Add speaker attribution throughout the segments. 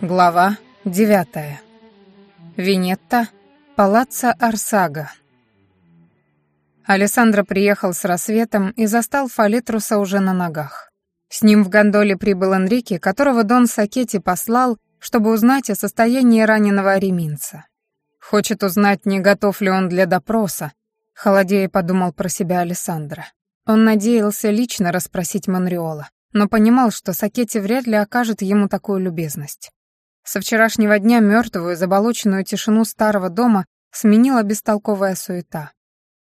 Speaker 1: Глава девятая. Винетта, палаццо Арсага. Алессандро приехал с рассветом и застал Фалетруса уже на ногах. С ним в гондоле прибыл Энрике, которого Дон Сакетти послал, чтобы узнать о состоянии раненого ареминца. Хочет узнать, не готов ли он для допроса, холодея подумал про себя Алессандро. Он надеялся лично расспросить Монреола, но понимал, что Сакетти вряд ли окажет ему такую любезность. Со вчерашнего дня мертвую, заболоченную тишину старого дома сменила бестолковая суета.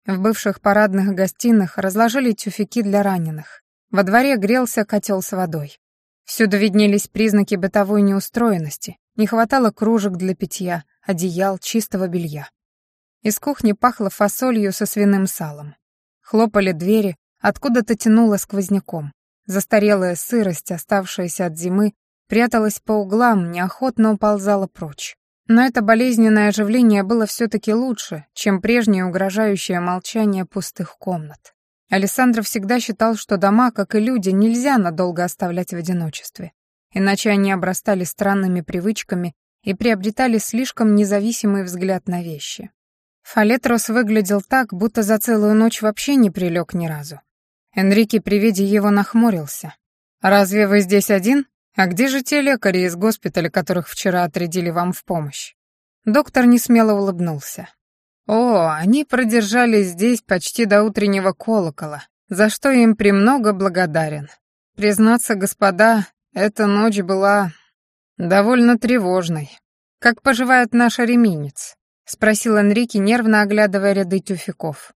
Speaker 1: В бывших парадных гостиных разложили тюфяки для раненых. Во дворе грелся котел с водой. Всюду виднелись признаки бытовой неустроенности, не хватало кружек для питья, одеял, чистого белья. Из кухни пахло фасолью со свиным салом. Хлопали двери, откуда-то тянуло сквозняком. Застарелая сырость, оставшаяся от зимы, пряталась по углам, неохотно уползала прочь. Но это болезненное оживление было все-таки лучше, чем прежнее угрожающее молчание пустых комнат. Александр всегда считал, что дома, как и люди, нельзя надолго оставлять в одиночестве, иначе они обрастали странными привычками и приобретали слишком независимый взгляд на вещи. Фалетрос выглядел так, будто за целую ночь вообще не прилег ни разу. Энрике при виде его нахмурился. «Разве вы здесь один?» «А где же те лекари из госпиталя, которых вчера отрядили вам в помощь?» Доктор несмело улыбнулся. «О, они продержались здесь почти до утреннего колокола, за что им премного благодарен. Признаться, господа, эта ночь была довольно тревожной. Как поживает наш реминец?» — спросил Энрике, нервно оглядывая ряды тюфяков.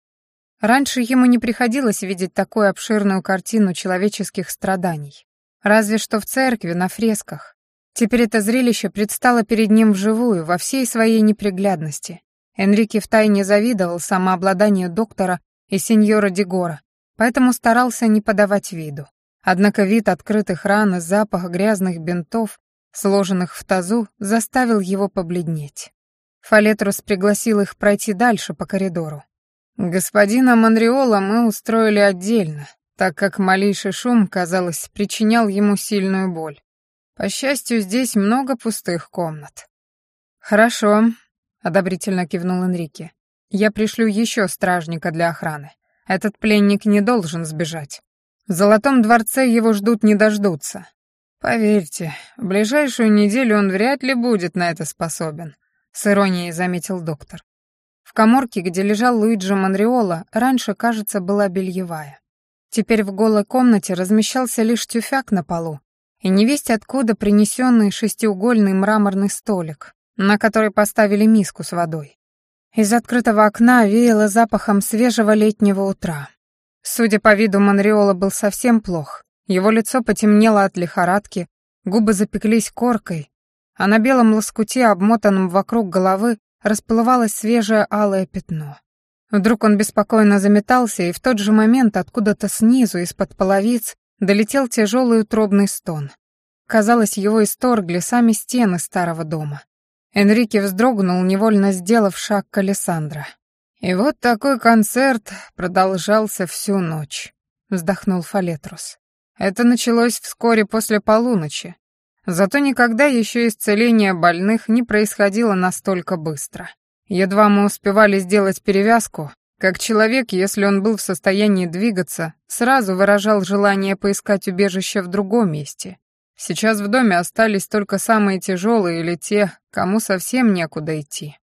Speaker 1: Раньше ему не приходилось видеть такую обширную картину человеческих страданий. Разве что в церкви, на фресках. Теперь это зрелище предстало перед ним вживую, во всей своей неприглядности. Энрике втайне завидовал самообладанию доктора и сеньора Дегора, поэтому старался не подавать виду. Однако вид открытых ран и запах грязных бинтов, сложенных в тазу, заставил его побледнеть. Фалетрус пригласил их пройти дальше по коридору. «Господина Монреола мы устроили отдельно, так как малейший шум, казалось, причинял ему сильную боль. По счастью, здесь много пустых комнат. «Хорошо», — одобрительно кивнул Энрике. «Я пришлю еще стражника для охраны. Этот пленник не должен сбежать. В Золотом дворце его ждут не дождутся. Поверьте, в ближайшую неделю он вряд ли будет на это способен», — с иронией заметил доктор. Коморке, где лежал Луиджи Монреола, раньше, кажется, была бельевая. Теперь в голой комнате размещался лишь тюфяк на полу и невесть откуда принесенный шестиугольный мраморный столик, на который поставили миску с водой. Из открытого окна веяло запахом свежего летнего утра. Судя по виду, Монреола был совсем плох. Его лицо потемнело от лихорадки, губы запеклись коркой, а на белом лоскуте, обмотанном вокруг головы, расплывалось свежее алое пятно. Вдруг он беспокойно заметался, и в тот же момент откуда-то снизу, из-под половиц, долетел тяжелый утробный стон. Казалось, его исторгли сами стены старого дома. Энрике вздрогнул, невольно сделав шаг к Алессандро. «И вот такой концерт продолжался всю ночь», — вздохнул Фалетрус. «Это началось вскоре после полуночи. Зато никогда еще исцеление больных не происходило настолько быстро. Едва мы успевали сделать перевязку, как человек, если он был в состоянии двигаться, сразу выражал желание поискать убежище в другом месте. Сейчас в доме остались только самые тяжелые или те, кому совсем некуда идти.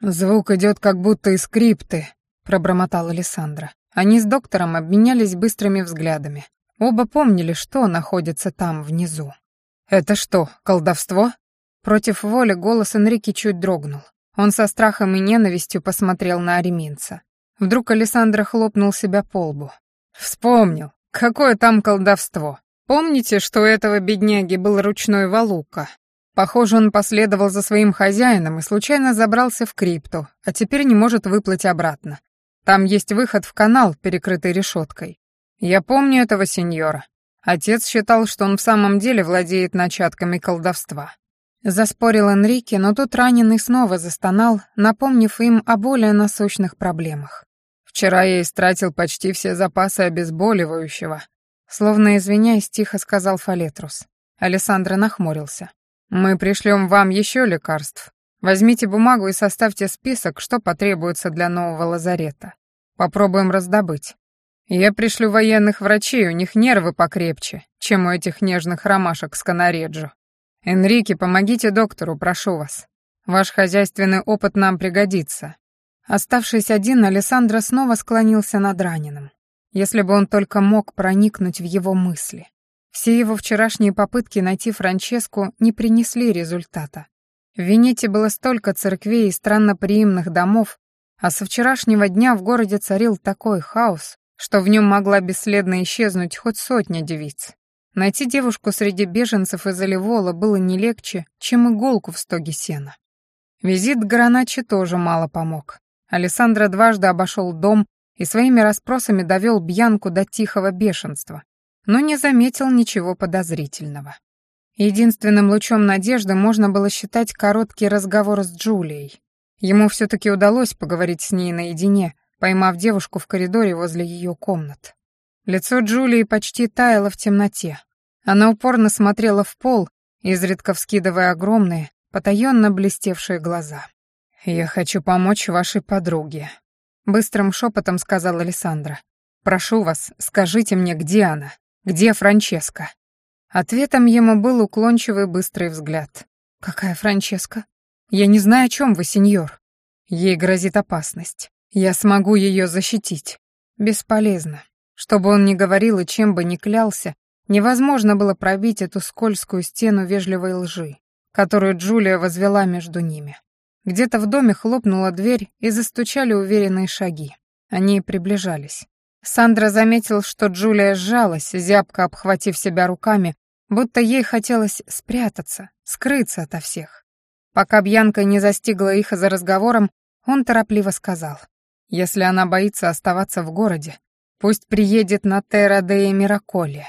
Speaker 1: «Звук идет как будто из скрипты», — пробормотал Александра. Они с доктором обменялись быстрыми взглядами. Оба помнили, что находится там, внизу. «Это что, колдовство?» Против воли голос Энрики чуть дрогнул. Он со страхом и ненавистью посмотрел на Ареминца. Вдруг Александра хлопнул себя по лбу. «Вспомнил. Какое там колдовство. Помните, что у этого бедняги был ручной валука? Похоже, он последовал за своим хозяином и случайно забрался в крипту, а теперь не может выплыть обратно. Там есть выход в канал, перекрытый решеткой. Я помню этого сеньора. Отец считал, что он в самом деле владеет начатками колдовства. Заспорил Энрике, но тут раненый снова застонал, напомнив им о более насущных проблемах. «Вчера я истратил почти все запасы обезболивающего. Словно извиняясь, тихо сказал Фалетрус. Александра нахмурился. «Мы пришлем вам еще лекарств. Возьмите бумагу и составьте список, что потребуется для нового лазарета. Попробуем раздобыть. Я пришлю военных врачей, у них нервы покрепче, чем у этих нежных ромашек с канареджо. Энрике, помогите доктору, прошу вас. Ваш хозяйственный опыт нам пригодится». Оставшись один, Александра снова склонился над раненым. Если бы он только мог проникнуть в его мысли. Все его вчерашние попытки найти Франческу не принесли результата. В Венете было столько церквей и странноприимных домов, а со вчерашнего дня в городе царил такой хаос, что в нем могла бесследно исчезнуть хоть сотня девиц. Найти девушку среди беженцев из Оливола было не легче, чем иголку в стоге сена. Визит к Граначи тоже мало помог. Александра дважды обошел дом и своими расспросами довел Бьянку до тихого бешенства, но не заметил ничего подозрительного. Единственным лучом надежды можно было считать короткий разговор с Джулией. Ему все-таки удалось поговорить с ней наедине, поймав девушку в коридоре возле ее комнат. Лицо Джулии почти таяло в темноте. Она упорно смотрела в пол, изредка вскидывая огромные, потаенно блестевшие глаза. «Я хочу помочь вашей подруге», Быстрым шепотом сказала Александра. «Прошу вас, скажите мне, где она? Где Франческа?» Ответом ему был уклончивый быстрый взгляд. «Какая Франческа? Я не знаю, о чем вы, сеньор. Ей грозит опасность. Я смогу ее защитить. Бесполезно. Что бы он ни говорил и чем бы ни клялся, невозможно было пробить эту скользкую стену вежливой лжи, которую Джулия возвела между ними. Где-то в доме хлопнула дверь и застучали уверенные шаги. Они приближались. Сандра заметил, что Джулия сжалась, зябко обхватив себя руками, будто ей хотелось спрятаться, скрыться ото всех. Пока Бьянка не застигла их за разговором, он торопливо сказал, «Если она боится оставаться в городе, пусть приедет на Терра де Мираколе.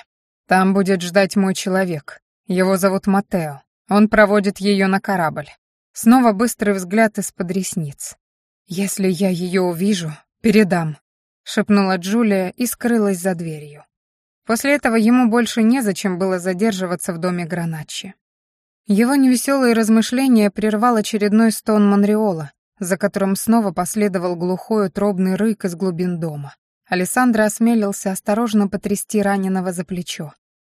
Speaker 1: Там будет ждать мой человек. Его зовут Матео. Он проводит ее на корабль. Снова быстрый взгляд из-под ресниц. «Если я ее увижу, передам», — шепнула Джулия и скрылась за дверью. После этого ему больше незачем было задерживаться в доме Граначи. Его невеселые размышления прервал очередной стон Монреола, за которым снова последовал глухой утробный рык из глубин дома. Александра осмелился осторожно потрясти раненого за плечо.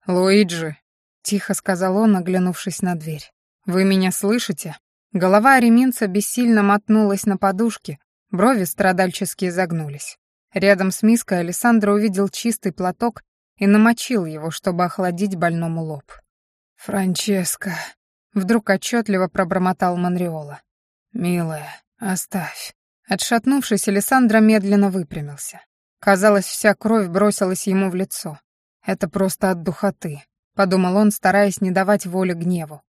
Speaker 1: «Луиджи», — тихо сказал он, оглянувшись на дверь, — «вы меня слышите?» Голова ареминца бессильно мотнулась на подушке, брови страдальчески изогнулись. Рядом с миской Александр увидел чистый платок и намочил его, чтобы охладить больному лоб. «Франческо», — вдруг отчетливо пробормотал Монреола. «Милая, оставь». Отшатнувшись, Александра медленно выпрямился. Казалось, вся кровь бросилась ему в лицо. «Это просто от духоты», — подумал он, стараясь не давать воли гневу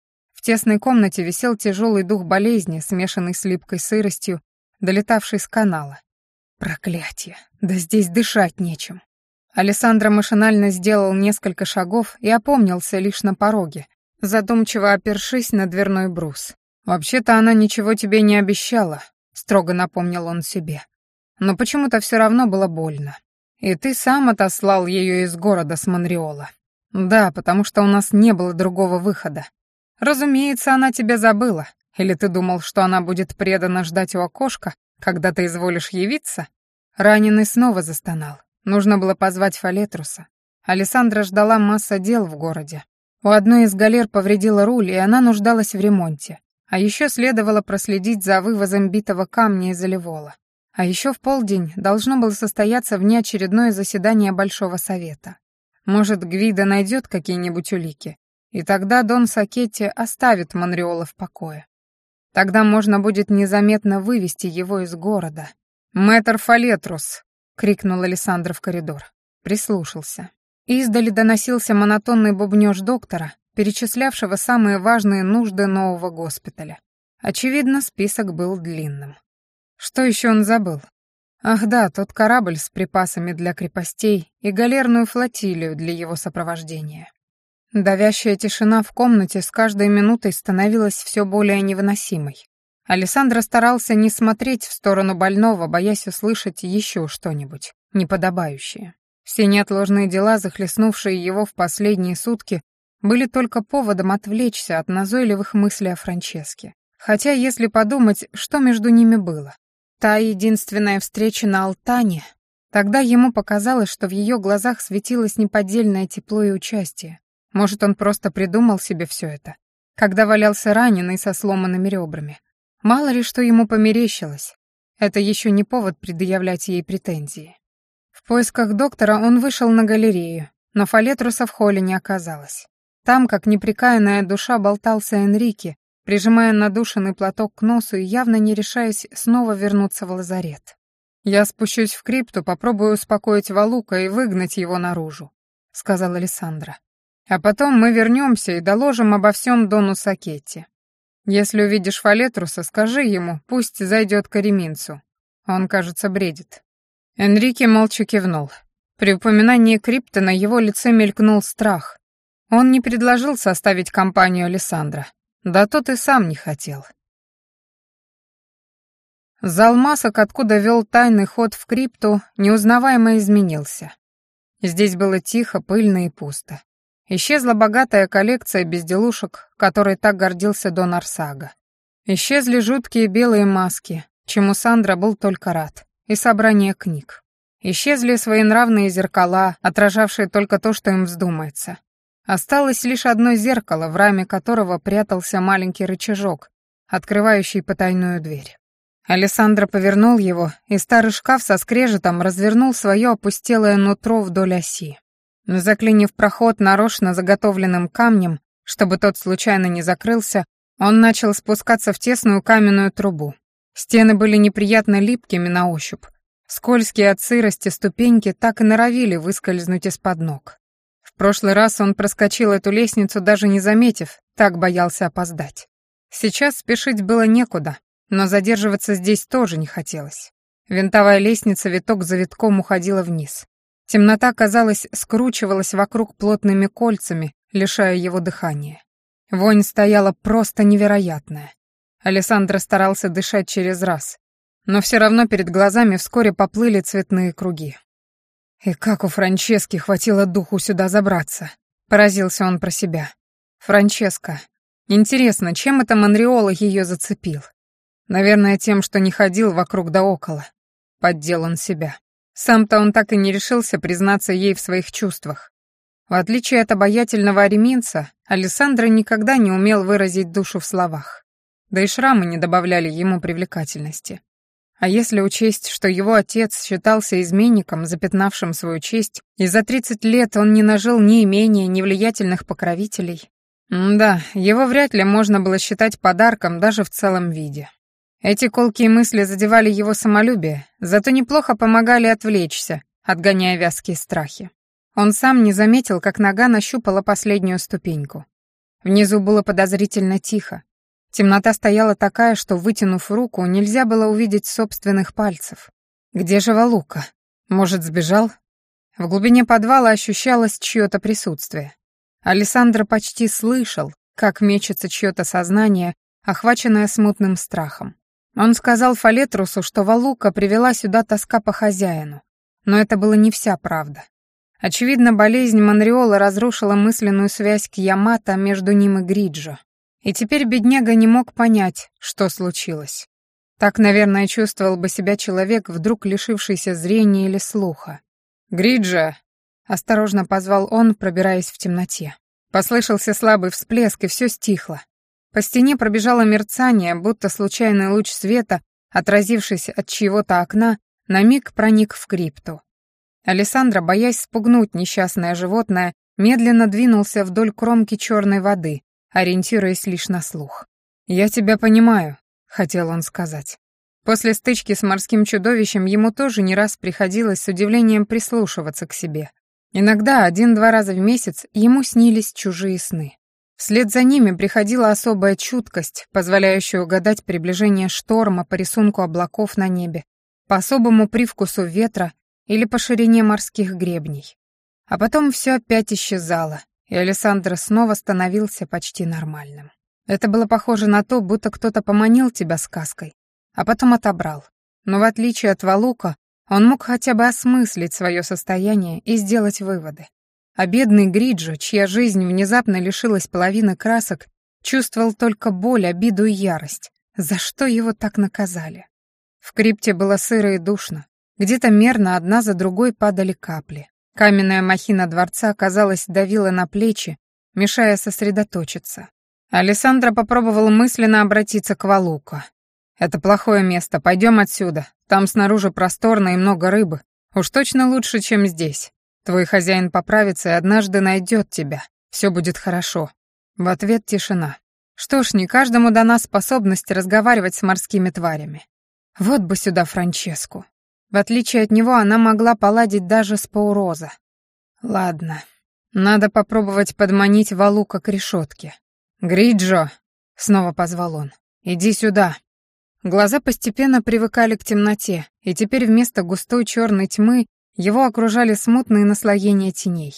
Speaker 1: тесной комнате висел тяжелый дух болезни, смешанный с липкой сыростью, долетавший с канала. Проклятие! Да здесь дышать нечем. Александра машинально сделал несколько шагов и опомнился лишь на пороге, задумчиво опершись на дверной брус. «Вообще-то она ничего тебе не обещала», — строго напомнил он себе. Но почему-то все равно было больно. И ты сам отослал ее из города с Монреола. Да, потому что у нас не было другого выхода. Разумеется, она тебя забыла. Или ты думал, что она будет преданно ждать у окошка, когда ты изволишь явиться? Раненый снова застонал. Нужно было позвать Фалетруса. Александра ждала масса дел в городе. У одной из галер повредила руль, и она нуждалась в ремонте. А еще следовало проследить за вывозом битого камня из Оливола. А еще в полдень должно было состояться внеочередное заседание Большого Совета. Может, Гвида найдет какие-нибудь улики, и тогда Дон Сакетти оставит Монреола в покое. Тогда можно будет незаметно вывести его из города. «Мэтр Фалетрус!» — крикнул Александр в коридор. Прислушался. Издали доносился монотонный бубнёж доктора, перечислявшего самые важные нужды нового госпиталя. Очевидно, список был длинным. Что еще он забыл? Ах да, тот корабль с припасами для крепостей и галерную флотилию для его сопровождения. Давящая тишина в комнате с каждой минутой становилась все более невыносимой. Александр старался не смотреть в сторону больного, боясь услышать еще что-нибудь неподобающее. Все неотложные дела, захлестнувшие его в последние сутки, были только поводом отвлечься от назойливых мыслей о Франческе. Хотя, если подумать, что между ними было. Та единственная встреча на Алтане, тогда ему показалось, что в ее глазах светилось неподдельное тепло и участие. Может, он просто придумал себе все это, когда валялся раненый со сломанными ребрами. Мало ли, что ему померещилось. Это еще не повод предъявлять ей претензии. В поисках доктора он вышел на галерею, но Фалетруса в холле не оказалось. Там, как неприкаянная душа, болтался Энрике, прижимая надушенный платок к носу и явно не решаясь снова вернуться в лазарет. «Я спущусь в крипту, попробую успокоить Валука и выгнать его наружу», — сказала Александра. «А потом мы вернемся и доложим обо всем Дону Сакетти. Если увидишь Фалетруса, скажи ему, пусть зайдет к Ареминцу. Он, кажется, бредит». Энрике молча кивнул. При упоминании крипта на его лице мелькнул страх. Он не предложил составить компанию Александра. Да тот и сам не хотел. Зал масок, откуда вел тайный ход в крипту, неузнаваемо изменился. Здесь было тихо, пыльно и пусто. Исчезла богатая коллекция безделушек, которой так гордился Дон Арсага. Исчезли жуткие белые маски, чему Сандра был только рад и собрание книг. Исчезли своенравные зеркала, отражавшие только то, что им вздумается. Осталось лишь одно зеркало, в раме которого прятался маленький рычажок, открывающий потайную дверь. Александра повернул его, и старый шкаф со скрежетом развернул свое опустелое нутро вдоль оси. Заклинив проход нарочно заготовленным камнем, чтобы тот случайно не закрылся, он начал спускаться в тесную каменную трубу. Стены были неприятно липкими на ощупь. Скользкие от сырости ступеньки так и норовили выскользнуть из-под ног. Прошлый раз он проскочил эту лестницу, даже не заметив, так боялся опоздать. Сейчас спешить было некуда, но задерживаться здесь тоже не хотелось. Винтовая лестница виток за витком уходила вниз. Темнота, казалось, скручивалась вокруг плотными кольцами, лишая его дыхания. Вонь стояла просто невероятная. Александр старался дышать через раз, но все равно перед глазами вскоре поплыли цветные круги. И как у Франчески хватило духу сюда забраться, поразился он про себя. Франческа. Интересно, чем это Монреола ее зацепил? Наверное, тем, что не ходил вокруг да около. Поддел он себя. Сам-то он так и не решился признаться ей в своих чувствах. В отличие от обаятельного ареминца, Александра никогда не умел выразить душу в словах да и шрамы не добавляли ему привлекательности. А если учесть, что его отец считался изменником, запятнавшим свою честь, и за 30 лет он не нажил ни имения, ни влиятельных покровителей, да, его вряд ли можно было считать подарком даже в целом виде. Эти колкие мысли задевали его самолюбие, зато неплохо помогали отвлечься, отгоняя вязкие страхи. Он сам не заметил, как нога нащупала последнюю ступеньку. Внизу было подозрительно тихо, Темнота стояла такая, что, вытянув руку, нельзя было увидеть собственных пальцев. Где же Валука? Может, сбежал? В глубине подвала ощущалось чье-то присутствие. Александр почти слышал, как мечется чье-то сознание, охваченное смутным страхом. Он сказал Фалетрусу, что Валука привела сюда тоска по хозяину. Но это была не вся правда. Очевидно, болезнь Монреола разрушила мысленную связь к Ямато между ним и Гриджо. И теперь бедняга не мог понять, что случилось. Так, наверное, чувствовал бы себя человек, вдруг лишившийся зрения или слуха. «Гриджа!» — осторожно позвал он, пробираясь в темноте. Послышался слабый всплеск, и все стихло. По стене пробежало мерцание, будто случайный луч света, отразившись от чьего-то окна, на миг проник в крипту. Александра, боясь спугнуть несчастное животное, медленно двинулся вдоль кромки черной воды, ориентируясь лишь на слух. «Я тебя понимаю», — хотел он сказать. После стычки с морским чудовищем ему тоже не раз приходилось с удивлением прислушиваться к себе. Иногда один-два раза в месяц ему снились чужие сны. Вслед за ними приходила особая чуткость, позволяющая угадать приближение шторма по рисунку облаков на небе, по особому привкусу ветра или по ширине морских гребней. А потом все опять исчезало, и Александр снова становился почти нормальным. Это было похоже на то, будто кто-то поманил тебя сказкой, а потом отобрал. Но в отличие от Валука, Он мог хотя бы осмыслить свое состояние и сделать выводы. А бедный Гриджо, чья жизнь внезапно лишилась половины красок, чувствовал только боль, обиду и ярость. За что его так наказали? В крипте было сыро и душно. Где-то мерно одна за другой падали капли. Каменная махина дворца, казалось, давила на плечи, мешая сосредоточиться. Александра попробовал мысленно обратиться к Валуко. «Это плохое место, пойдем отсюда. Там снаружи просторно и много рыбы. Уж точно лучше, чем здесь. Твой хозяин поправится и однажды найдет тебя. Все будет хорошо». В ответ тишина. Что ж, не каждому дана способность разговаривать с морскими тварями. Вот бы сюда Франческу. В отличие от него, она могла поладить даже с Пауроза. Ладно, надо попробовать подманить Валука к решетке. «Гриджо!» — снова позвал он. «Иди сюда!» Глаза постепенно привыкали к темноте, и теперь вместо густой черной тьмы его окружали смутные наслоения теней.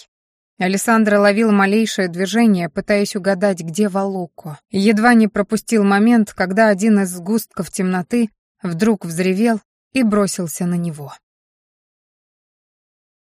Speaker 1: Александра ловил малейшее движение, пытаясь угадать, где Валуко, едва не пропустил момент, когда один из сгустков темноты вдруг взревел и бросился на него.